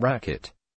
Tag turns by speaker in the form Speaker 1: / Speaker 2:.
Speaker 1: racket.